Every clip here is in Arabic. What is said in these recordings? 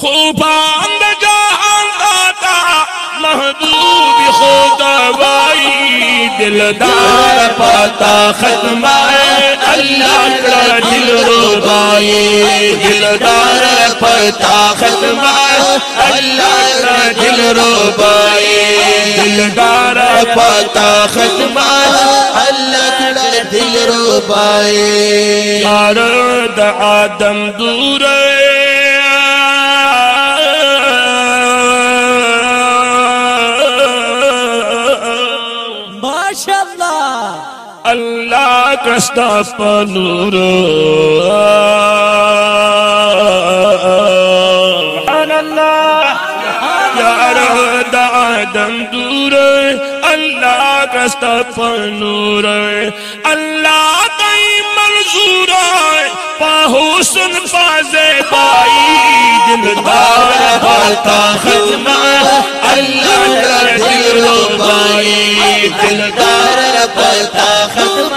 خوبان دا جہان داتا محبوب خدا بائی دلدار پاتا ختمہ اللہ کا دل ربائی دلدار پاتا ختمہ اللہ کا دل ربائی دلدار پاتا ختمہ اللہ کا دل ربائی۔ یار دا آدم دور اللہ کستا پنور سبحان اللہ یار د آدم دور اللہ کستا پنور اللہ تئی منظور پا حسن فازے بائی دلدار باتا ختم اللہ کا دل دلدار پتا ختم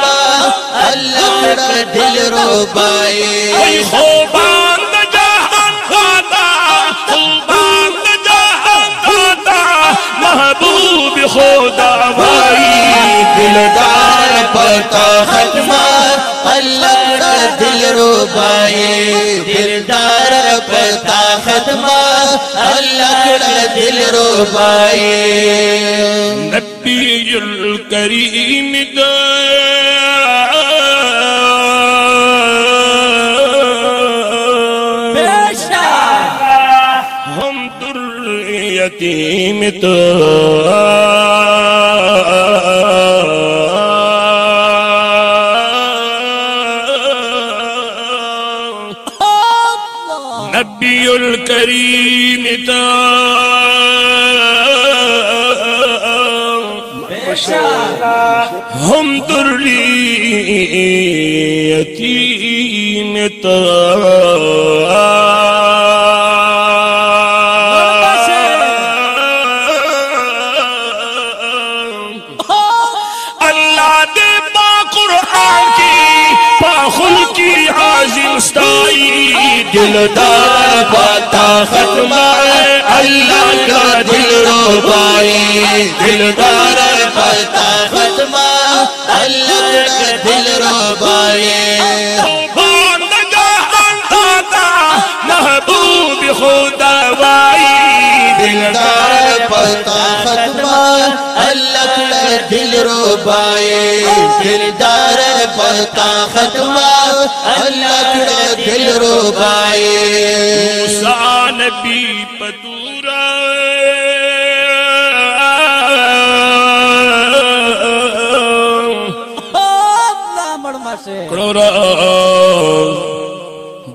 اللہ کا دل ربائی وی خوبان دا جہان دادا خوبان دا جہان دادا محبوب خدا وائی دلدار پتا ختم اللہ کا دل ربائی دلدار پتا ختم اللہ کا دل ربائی الکریم دا ہم در یتیم تو نبی الکریم ہم درلی یتیم تا اللہ دے با قرآن کی پاخل کی عظیم ستائی دلدار باتا ختم اللہ کا دل ربائی دلدار دل ربائی دلدار پتا ختم اللہ کا دل ربائی موسیٰ نبی پتورا کڑورا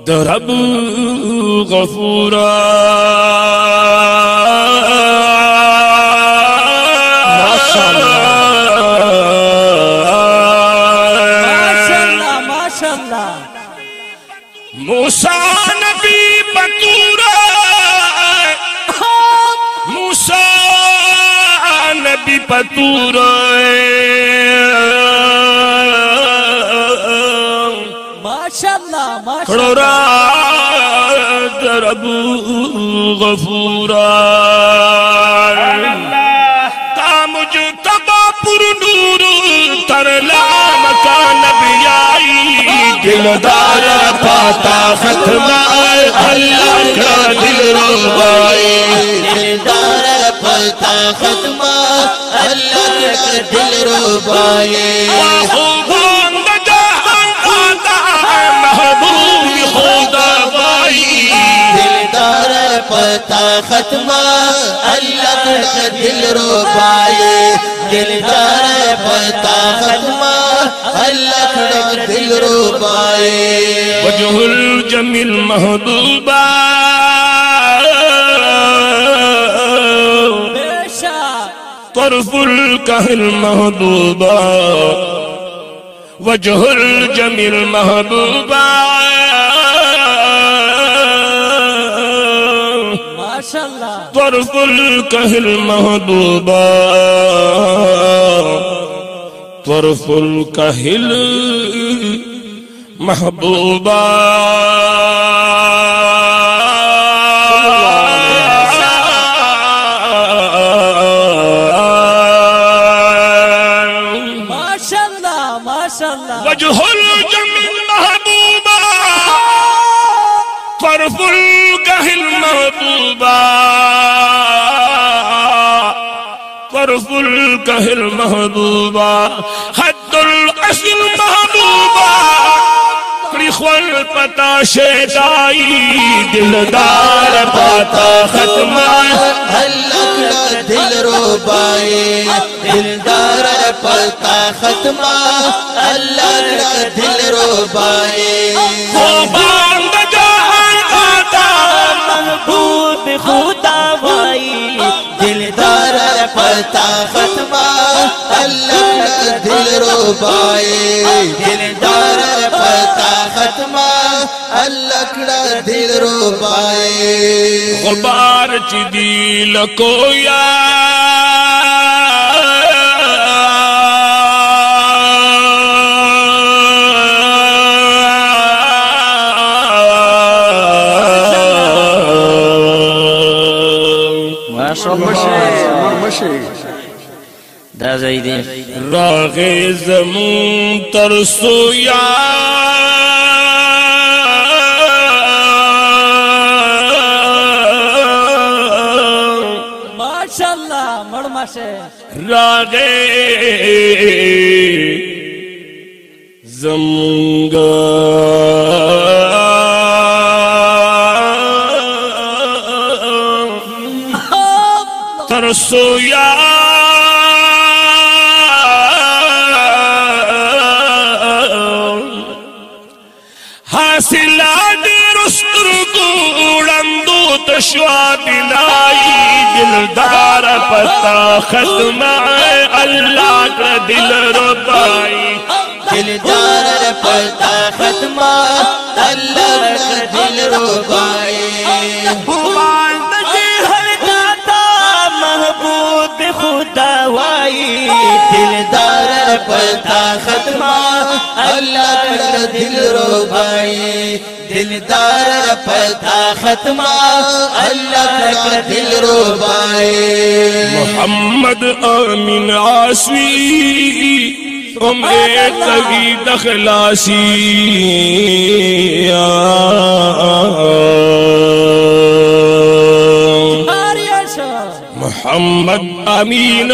درب غفورا موسیٰ نبی پتورا موسیٰ نبی پتورا کھڑورا درب غفورا تا آئی دلدار پاتا ختم اللہ کا دل ربائی دلدار پتا ختم اللہ کا دل ربائی دلدار پتا ختم اللہ کا دل ربائی دلدار پتا ختم اللہ کا دل ربائی۔ وجه الجميل محبوبا۔ طرف الكهل محبوبا۔ وجه الجميل محبوبا۔ صرف الكهل مهضوبا طرف الكهل محبوبا ما شاء الله ما شاء الله وجه الجميل محبوبا طرف الكهل محبوبا حرف الکہل المحبوبا حد الاصل محبوبہ۔ خل پتا شیدائی دلدار پاتا ختمہ اللہ دل روبائے دلدار پاتا ختمہ اللہ دل روبائے خوبان جہاں آتا محبوب خود پتا ختمه الله دل روبای دلدار الله کړه دل روبای غبار چې دی مشي. دا ځای دی. راغې زمون تر سو یا ماشاءالله مړ ماشه. راغې زمونږ ترسو یا حاصلات رستر تشوا دلائی دلدار پتا ختم اللہ کا دل ربائی. دلدار پتا ختم اللہ کا دل پتا ختم اللہ کا دل ربائی دلدار پتا ختم اللہ کا دل روبائے محمد امین عاصوی امید تغی دخلاسی۔ محمد امین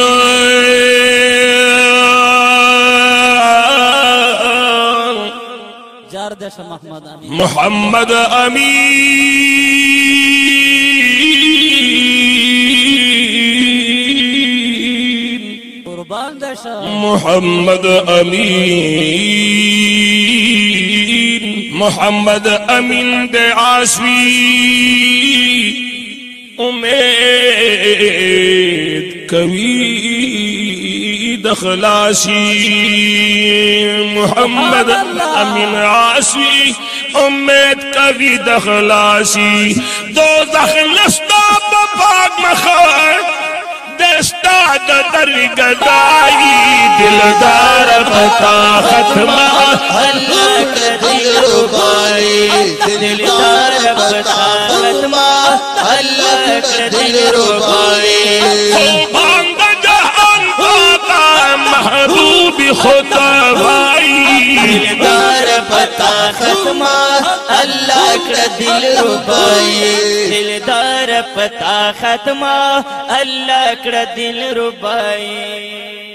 محمد امین محمد امین قربان دشا محمد امین محمد امین دے عاصوی امید کوي دخلاسی محمد امین عاصی امید کبھی دخلاسی دو دخلستا پاک مخار دستا قدر گدائی دلدار بتا ختم اللہ ربائی دلدار بتا ختم اللہ دل ربائی دل ربائی۔ دلدار پتا ختمہ اللہ کا دل ربائی۔